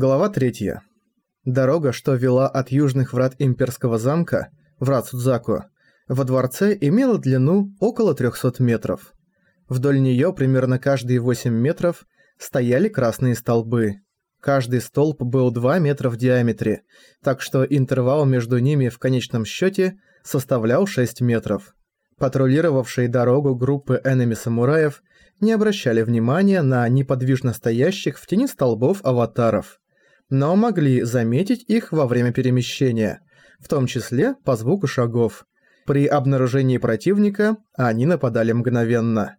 Глава 3. Дорога, что вела от южных врат имперского замка, врат Судзаку, во дворце имела длину около 300 метров. Вдоль нее примерно каждые 8 метров стояли красные столбы. Каждый столб был 2 метра в диаметре, так что интервал между ними в конечном счете составлял 6 метров. Патрулировавшие дорогу группы энеми-самураев не обращали внимания на неподвижно стоящих в тени столбов аватаров, но могли заметить их во время перемещения, в том числе по звуку шагов. При обнаружении противника они нападали мгновенно.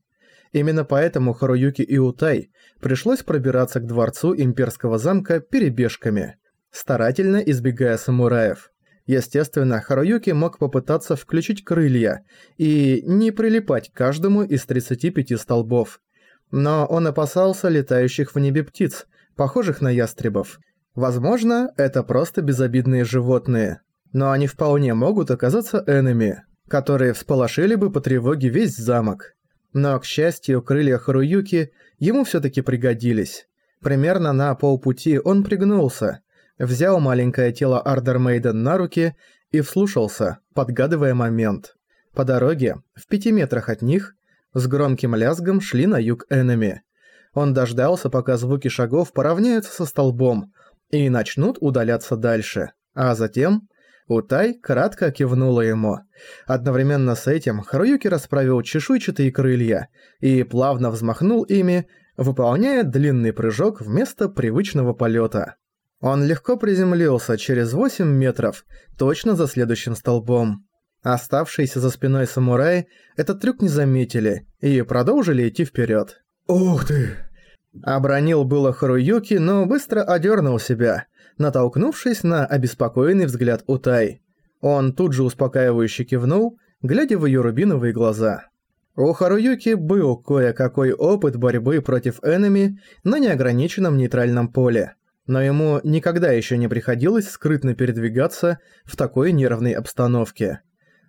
Именно поэтому Харуюки и Утай пришлось пробираться к дворцу имперского замка перебежками, старательно избегая самураев. Естественно, Харуюки мог попытаться включить крылья и не прилипать к каждому из 35 столбов. Но он опасался летающих в небе птиц, похожих на ястребов. Возможно, это просто безобидные животные, но они вполне могут оказаться энеми, которые всполошили бы по тревоге весь замок. Но, к счастью, крылья Харуюки ему всё-таки пригодились. Примерно на полпути он пригнулся, взял маленькое тело Ардер Мейден на руки и вслушался, подгадывая момент. По дороге, в пяти метрах от них, с громким лязгом шли на юг Эннами. Он дождался, пока звуки шагов поравняются со столбом и начнут удаляться дальше, а затем Утай кратко кивнула ему. Одновременно с этим Харуюки расправил чешуйчатые крылья и плавно взмахнул ими, выполняя длинный прыжок вместо привычного полета. Он легко приземлился через 8 метров, точно за следующим столбом. Оставшиеся за спиной самураи этот трюк не заметили и продолжили идти вперед. «Ух ты!» Обронил было Харуюки, но быстро одернул себя – натолкнувшись на обеспокоенный взгляд Утай. Он тут же успокаивающе кивнул, глядя в её рубиновые глаза. У Харуюки был кое-какой опыт борьбы против энеми на неограниченном нейтральном поле, но ему никогда ещё не приходилось скрытно передвигаться в такой нервной обстановке.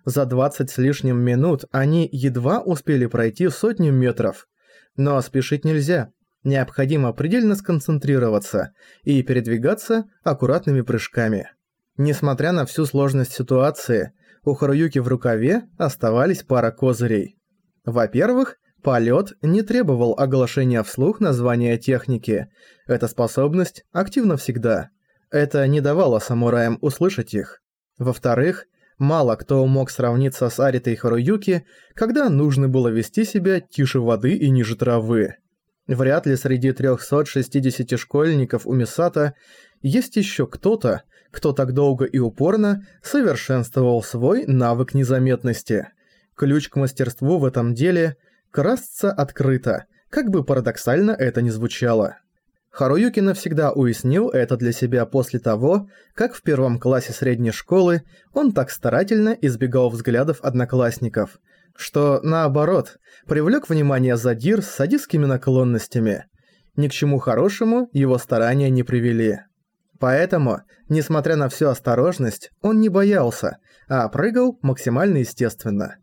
За 20 с лишним минут они едва успели пройти сотню метров. Но спешить нельзя. Необходимо предельно сконцентрироваться и передвигаться аккуратными прыжками. Несмотря на всю сложность ситуации, у Харуюки в рукаве оставались пара козырей. Во-первых, полет не требовал оглашения вслух названия техники. Эта способность активна всегда. Это не давало самураям услышать их. Во-вторых, мало кто мог сравниться с Аритой Харуюки, когда нужно было вести себя тише воды и ниже травы. Вряд ли среди 360 школьников у Мисата есть еще кто-то, кто так долго и упорно совершенствовал свой навык незаметности. Ключ к мастерству в этом деле – красться открыто, как бы парадоксально это ни звучало. Харуюки навсегда уяснил это для себя после того, как в первом классе средней школы он так старательно избегал взглядов одноклассников – что, наоборот, привлек внимание задир с садистскими наклонностями. Ни к чему хорошему его старания не привели. Поэтому, несмотря на всю осторожность, он не боялся, а прыгал максимально естественно.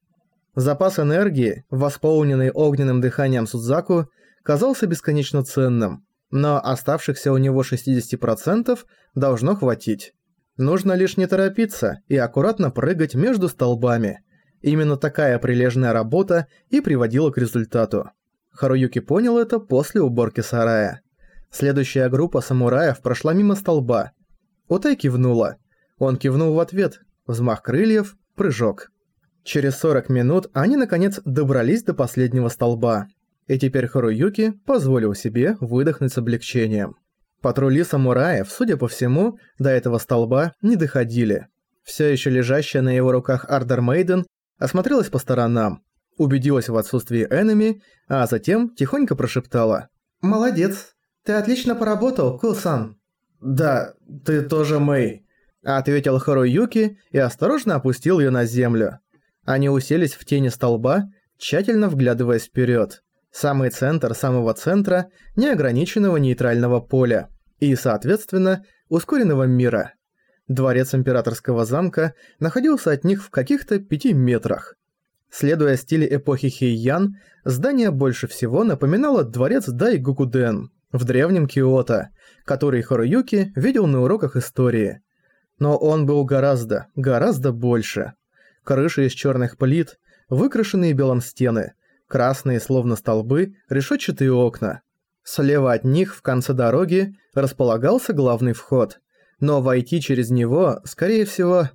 Запас энергии, восполненный огненным дыханием Судзаку, казался бесконечно ценным, но оставшихся у него 60% должно хватить. Нужно лишь не торопиться и аккуратно прыгать между столбами – Именно такая прилежная работа и приводила к результату. Харуюки понял это после уборки сарая. Следующая группа самураев прошла мимо столба. Утай кивнула. Он кивнул в ответ. Взмах крыльев, прыжок. Через 40 минут они наконец добрались до последнего столба. И теперь Харуюки позволил себе выдохнуть с облегчением. Патрули самураев, судя по всему, до этого столба не доходили. Все еще лежащая на его руках Ардер Мейден осмотрелась по сторонам, убедилась в отсутствии энеми, а затем тихонько прошептала. «Молодец. Ты отлично поработал, Кулсан». «Да, ты тоже Мэй», — ответил Харуюки и осторожно опустил ее на землю. Они уселись в тени столба, тщательно вглядываясь вперед. Самый центр самого центра неограниченного нейтрального поля и, соответственно, ускоренного мира — Дворец императорского замка находился от них в каких-то пяти метрах. Следуя стилю эпохи Хейян, здание больше всего напоминало дворец Дайгукуден в древнем Киото, который Харуюки видел на уроках истории. Но он был гораздо, гораздо больше. Крыши из черных плит, выкрашенные белым стены, красные словно столбы, решетчатые окна. Слева от них, в конце дороги, располагался главный вход. Но войти через него, скорее всего...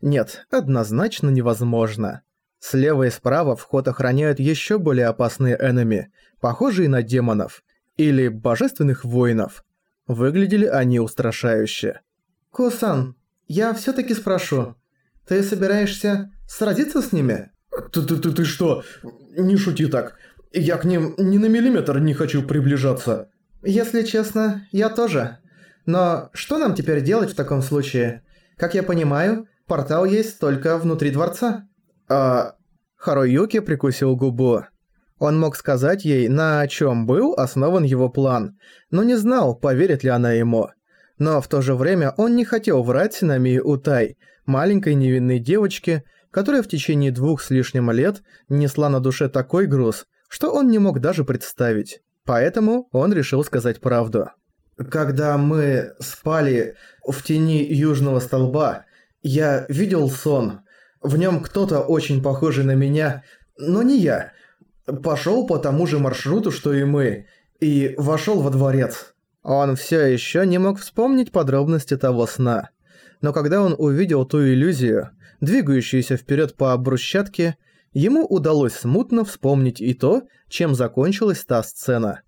Нет, однозначно невозможно. Слева и справа вход охраняют еще более опасные энеми, похожие на демонов, или божественных воинов. Выглядели они устрашающе. Кусан, я всё-таки спрошу. Ты собираешься сразиться с ними? Ты, ты, ты, ты что? Не шути так. Я к ним ни на миллиметр не хочу приближаться. Если честно, я тоже. Но что нам теперь делать в таком случае? Как я понимаю, портал есть только внутри дворца. А... Харуюки прикусил губу. Он мог сказать ей, на чем был основан его план, но не знал, поверит ли она ему. Но в то же время он не хотел врать Синамии Утай, маленькой невинной девочке, которая в течение двух с лишним лет несла на душе такой груз, что он не мог даже представить. Поэтому он решил сказать правду. «Когда мы спали в тени Южного Столба, я видел сон. В нем кто-то очень похожий на меня, но не я. Пошел по тому же маршруту, что и мы, и вошел во дворец». Он все еще не мог вспомнить подробности того сна. Но когда он увидел ту иллюзию, двигающуюся вперед по брусчатке, ему удалось смутно вспомнить и то, чем закончилась та сцена.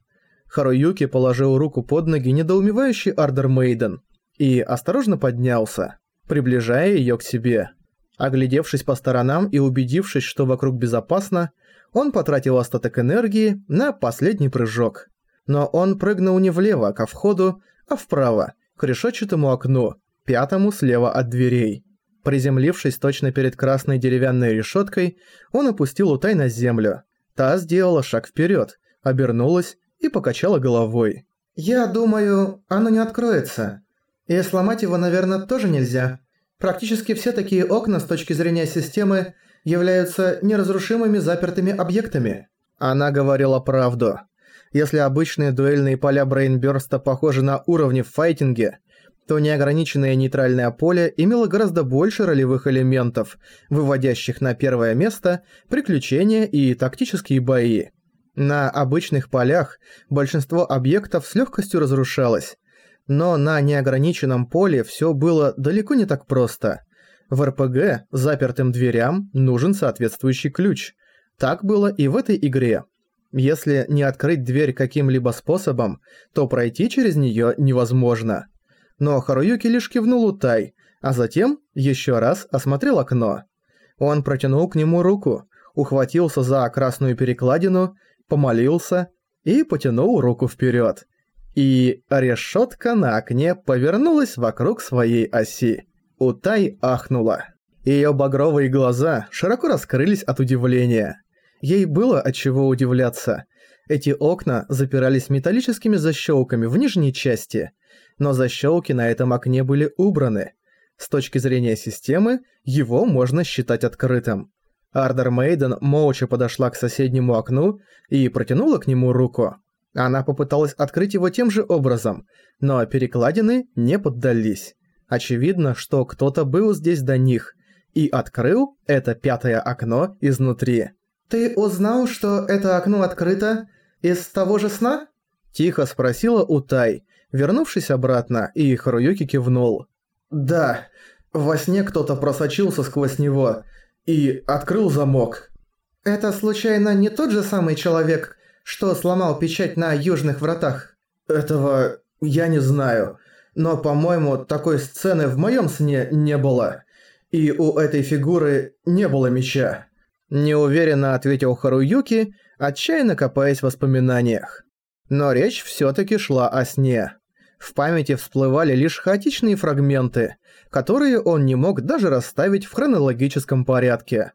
Харуюки положил руку под ноги недоумевающий Ардер Мейден и осторожно поднялся, приближая ее к себе. Оглядевшись по сторонам и убедившись, что вокруг безопасно, он потратил остаток энергии на последний прыжок. Но он прыгнул не влево, ко входу, а вправо, к решетчатому окну, пятому слева от дверей. Приземлившись точно перед красной деревянной решеткой, он опустил Утай на землю. Та сделала шаг вперед, обернулась и покачала головой. «Я думаю, оно не откроется. И сломать его, наверное, тоже нельзя. Практически все такие окна с точки зрения системы являются неразрушимыми запертыми объектами». Она говорила правду. Если обычные дуэльные поля Брейнбёрста похожи на уровни в файтинге, то неограниченное нейтральное поле имело гораздо больше ролевых элементов, выводящих на первое место приключения и тактические бои. На обычных полях большинство объектов с легкостью разрушалось, но на неограниченном поле все было далеко не так просто. В РПГ запертым дверям нужен соответствующий ключ. Так было и в этой игре. Если не открыть дверь каким-либо способом, то пройти через нее невозможно. Но Харуюки лишь кивнул Утай, а затем еще раз осмотрел окно. Он протянул к нему руку, ухватился за красную перекладину, помолился и потянул руку вперед. И решетка на окне повернулась вокруг своей оси. Утай ахнула. Ее багровые глаза широко раскрылись от удивления. Ей было от чего удивляться. Эти окна запирались металлическими защелками в нижней части, но защелки на этом окне были убраны. С точки зрения системы, его можно считать открытым. Ардер Мейден молча подошла к соседнему окну и протянула к нему руку. Она попыталась открыть его тем же образом, но перекладины не поддались. Очевидно, что кто-то был здесь до них и открыл это пятое окно изнутри. «Ты узнал, что это окно открыто из того же сна?» Тихо спросила Утай, вернувшись обратно, и Харуюки кивнул. «Да, во сне кто-то просочился сквозь него и открыл замок». «Это случайно не тот же самый человек, что сломал печать на южных вратах?» «Этого я не знаю, но, по-моему, такой сцены в моем сне не было, и у этой фигуры не было меча». Неуверенно ответил Харуюки, отчаянно копаясь в воспоминаниях. Но речь всё-таки шла о сне. В памяти всплывали лишь хаотичные фрагменты, которые он не мог даже расставить в хронологическом порядке.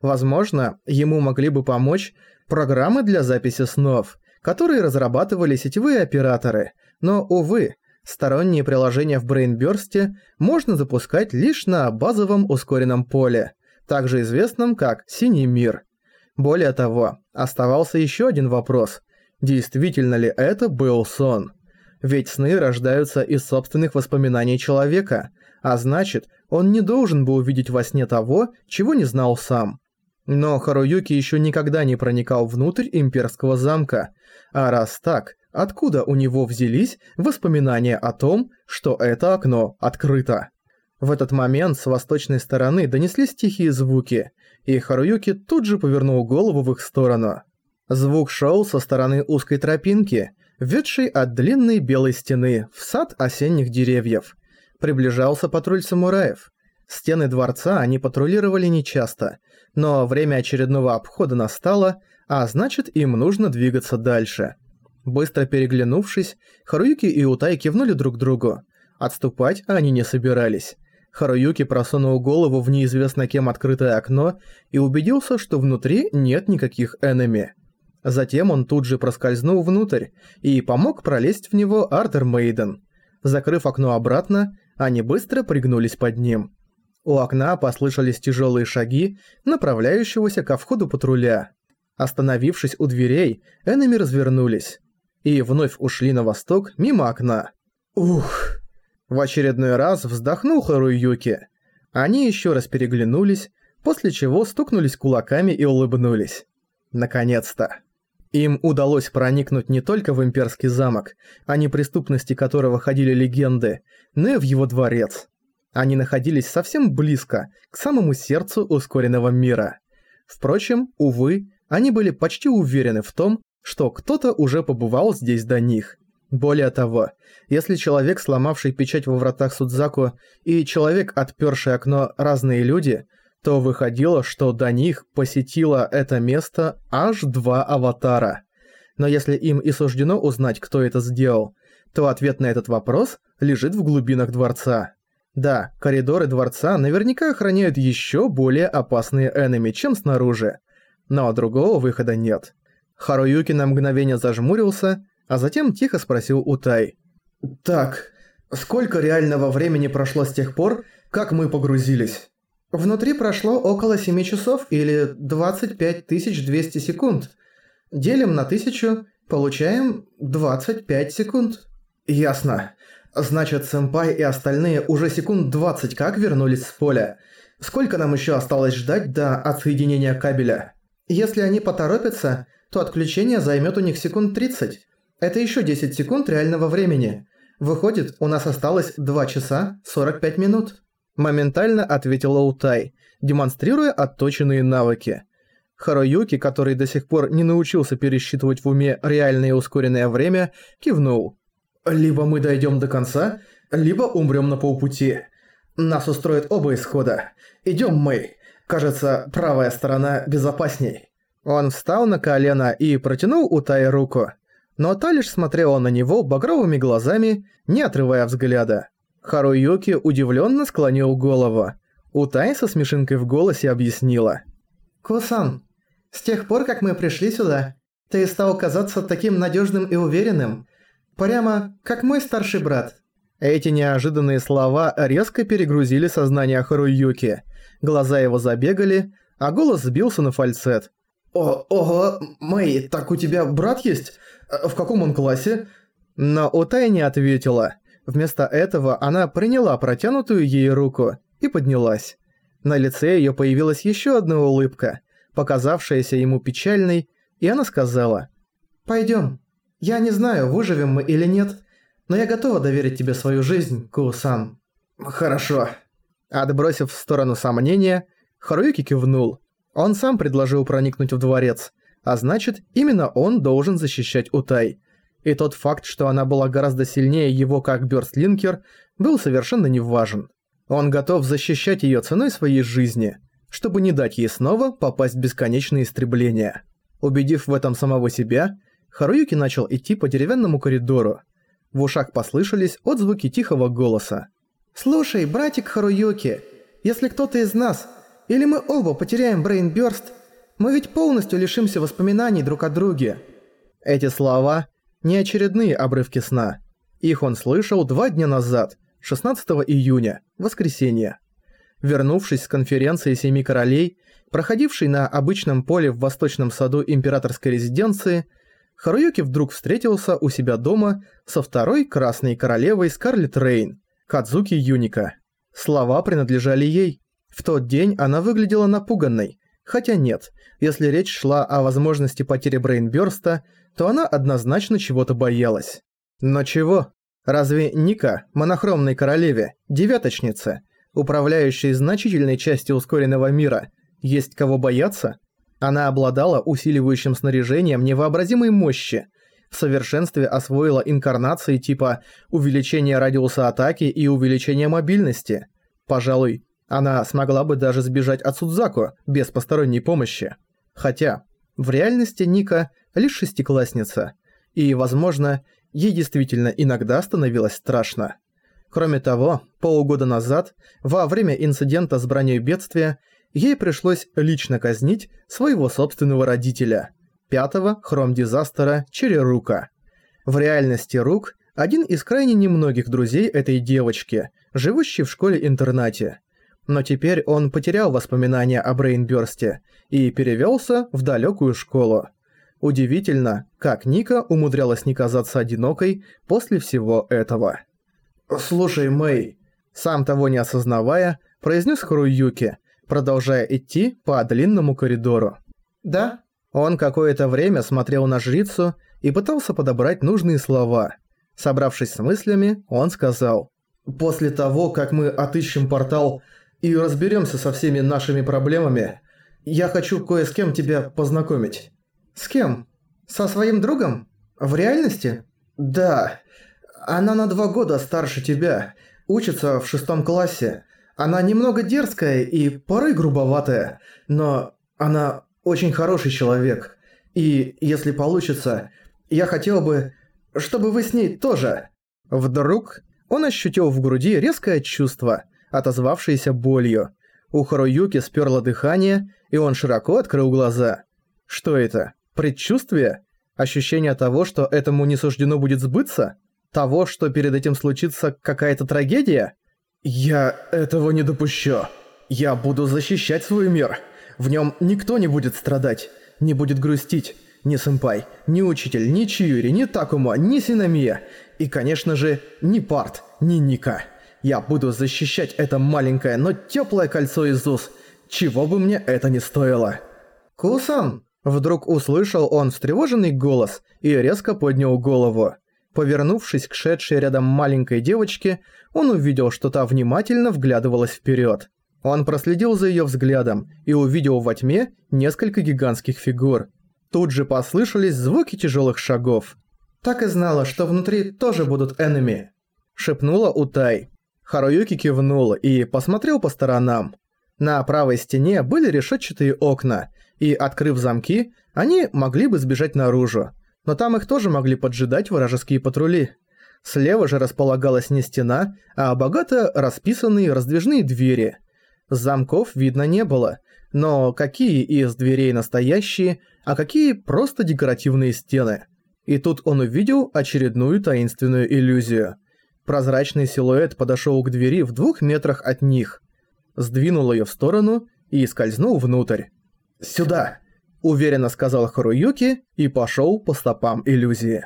Возможно, ему могли бы помочь программы для записи снов, которые разрабатывали сетевые операторы, но, увы, сторонние приложения в Брейнбёрсте можно запускать лишь на базовом ускоренном поле, также известном как «Синий мир». Более того, оставался еще один вопрос. Действительно ли это был сон? Ведь сны рождаются из собственных воспоминаний человека, а значит, он не должен был увидеть во сне того, чего не знал сам. Но Харуюки еще никогда не проникал внутрь имперского замка, а раз так, откуда у него взялись воспоминания о том, что это окно открыто? В этот момент с восточной стороны донеслись тихие звуки, и Харуюки тут же повернул голову в их сторону. Звук шел со стороны узкой тропинки, ведшей от длинной белой стены в сад осенних деревьев. Приближался патруль самураев. Стены дворца они патрулировали нечасто, но время очередного обхода настало, а значит им нужно двигаться дальше. Быстро переглянувшись, Харуюки и Утай кивнули друг другу. Отступать они не собирались. Харуюки просунул голову в неизвестно кем открытое окно и убедился, что внутри нет никаких энеми. Затем он тут же проскользнул внутрь и помог пролезть в него Артер Мейден. Закрыв окно обратно, они быстро пригнулись под ним. У окна послышались тяжелые шаги, направляющегося ко входу патруля. Остановившись у дверей, энеми развернулись и вновь ушли на восток мимо окна. Ух! В очередной раз вздохнул Харуюки. Они еще раз переглянулись, после чего стукнулись кулаками и улыбнулись. Наконец-то. Им удалось проникнуть не только в имперский замок, о неприступности которого ходили легенды, но и в его дворец. Они находились совсем близко, к самому сердцу ускоренного мира. Впрочем, увы, они были почти уверены в том, что кто-то уже побывал здесь до них. Более того, если человек, сломавший печать во вратах Судзаку, и человек, отпёрший окно, разные люди, то выходило, что до них посетило это место аж два аватара. Но если им и суждено узнать, кто это сделал, то ответ на этот вопрос лежит в глубинах дворца. Да, коридоры дворца наверняка охраняют еще более опасные энеми, чем снаружи. Но другого выхода нет. Харуюки на мгновение зажмурился, а затем тихо спросил Утай. «Так, сколько реального времени прошло с тех пор, как мы погрузились?» «Внутри прошло около 7 часов или 25 200 секунд. Делим на тысячу, получаем 25 секунд». «Ясно. Значит, сэмпай и остальные уже секунд 20 как вернулись с поля. Сколько нам еще осталось ждать до отсоединения кабеля?» «Если они поторопятся, то отключение займет у них секунд 30. Это еще 10 секунд реального времени. Выходит, у нас осталось 2 часа 45 минут. Моментально ответил Утай, демонстрируя отточенные навыки. Харуюки, который до сих пор не научился пересчитывать в уме реальное ускоренное время, кивнул. «Либо мы дойдем до конца, либо умрем на полпути. Нас устроят оба исхода. Идем мы. Кажется, правая сторона безопасней». Он встал на колено и протянул Утай руку но та лишь смотрела на него багровыми глазами, не отрывая взгляда. Харуюки удивленно склонил голову. Утай со смешинкой в голосе объяснила. «Кусан, с тех пор, как мы пришли сюда, ты стал казаться таким надежным и уверенным, прямо как мой старший брат». Эти неожиданные слова резко перегрузили сознание Харуюки. Глаза его забегали, а голос сбился на фальцет. «О, ого, Мэй, так у тебя брат есть? В каком он классе?» Но Утай не ответила. Вместо этого она приняла протянутую ей руку и поднялась. На лице её появилась ещё одна улыбка, показавшаяся ему печальной, и она сказала «Пойдём. Я не знаю, выживем мы или нет, но я готова доверить тебе свою жизнь, Кусан». «Хорошо». Отбросив в сторону сомнения, Харуюки кивнул. Он сам предложил проникнуть в дворец, а значит, именно он должен защищать Утай. И тот факт, что она была гораздо сильнее его как бёрстлинкер, был совершенно не важен. Он готов защищать её ценой своей жизни, чтобы не дать ей снова попасть в бесконечное истребление. Убедив в этом самого себя, Харуюки начал идти по деревянному коридору. В ушах послышались отзвуки тихого голоса. «Слушай, братик Харуюки, если кто-то из нас или мы оба потеряем Брейнбёрст, мы ведь полностью лишимся воспоминаний друг о друге». Эти слова – не очередные обрывки сна. Их он слышал два дня назад, 16 июня, воскресенье. Вернувшись с конференции Семи Королей, проходившей на обычном поле в Восточном саду императорской резиденции, Харуюки вдруг встретился у себя дома со второй красной королевой Скарлетт Рейн, Кадзуки Юника. Слова принадлежали ей. В тот день она выглядела напуганной, хотя нет, если речь шла о возможности потери Брейнбёрста, то она однозначно чего-то боялась. Но чего? Разве Ника, монохромной королеве, девяточнице, управляющей значительной частью ускоренного мира, есть кого бояться? Она обладала усиливающим снаряжением невообразимой мощи, в совершенстве освоила инкарнации типа увеличения радиуса атаки и увеличения мобильности. Пожалуй, она смогла бы даже сбежать от Судзаку без посторонней помощи. Хотя, в реальности Ника лишь шестиклассница, и, возможно, ей действительно иногда становилось страшно. Кроме того, полгода назад, во время инцидента с броней бедствия, ей пришлось лично казнить своего собственного родителя, пятого хром-дизастера Черерука. В реальности Рук – один из крайне немногих друзей этой девочки, живущей в школе-интернате. Но теперь он потерял воспоминания о Брейнбёрсте и перевелся в далекую школу. Удивительно, как Ника умудрялась не казаться одинокой после всего этого. «Слушай, Мэй», сам того не осознавая, произнес Харуюки, продолжая идти по длинному коридору. «Да?» Он какое-то время смотрел на жрицу и пытался подобрать нужные слова. Собравшись с мыслями, он сказал. «После того, как мы отыщем портал и разберемся со всеми нашими проблемами, я хочу кое с кем тебя познакомить». «С кем? Со своим другом? В реальности?» «Да. Она на два года старше тебя, учится в шестом классе. Она немного дерзкая и порой грубоватая, но она очень хороший человек. И если получится, я хотел бы, чтобы вы с ней тоже...» Вдруг он ощутил в груди резкое чувство, отозвавшееся болью. У Харуюки сперло дыхание, и он широко открыл глаза. Что это? Предчувствие? Ощущение того, что этому не суждено будет сбыться? Того, что перед этим случится какая-то трагедия? «Я этого не допущу. Я буду защищать свой мир. В нем никто не будет страдать, не будет грустить. Ни сэмпай, ни учитель, ни Чиюри, ни Такума, ни Синамия. И, конечно же, ни Парт, ни Ника. Я буду защищать это маленькое, но теплое кольцо из УЗ, чего бы мне это ни стоило. «Кусан!» Вдруг услышал он встревоженный голос и резко поднял голову. Повернувшись к шедшей рядом маленькой девочке, он увидел, что та внимательно вглядывалась вперед. Он проследил за ее взглядом и увидел во тьме несколько гигантских фигур. Тут же послышались звуки тяжелых шагов. «Так и знала, что внутри тоже будут энеми», — шепнула Утай. Харуюки кивнул и посмотрел по сторонам. На правой стене были решетчатые окна, и, открыв замки, они могли бы сбежать наружу. Но там их тоже могли поджидать вражеские патрули. Слева же располагалась не стена, а богато расписанные раздвижные двери — Замков видно не было, но какие из дверей настоящие, а какие просто декоративные стены. И тут он увидел очередную таинственную иллюзию. Прозрачный силуэт подошел к двери в двух метрах от них, сдвинул ее в сторону и скользнул внутрь. «Сюда!» – уверенно сказал Харуюки и пошел по стопам иллюзии.